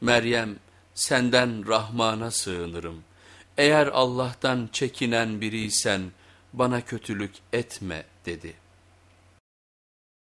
Meryem senden Rahman'a sığınırım. Eğer Allah'tan çekinen biriysen bana kötülük etme dedi.''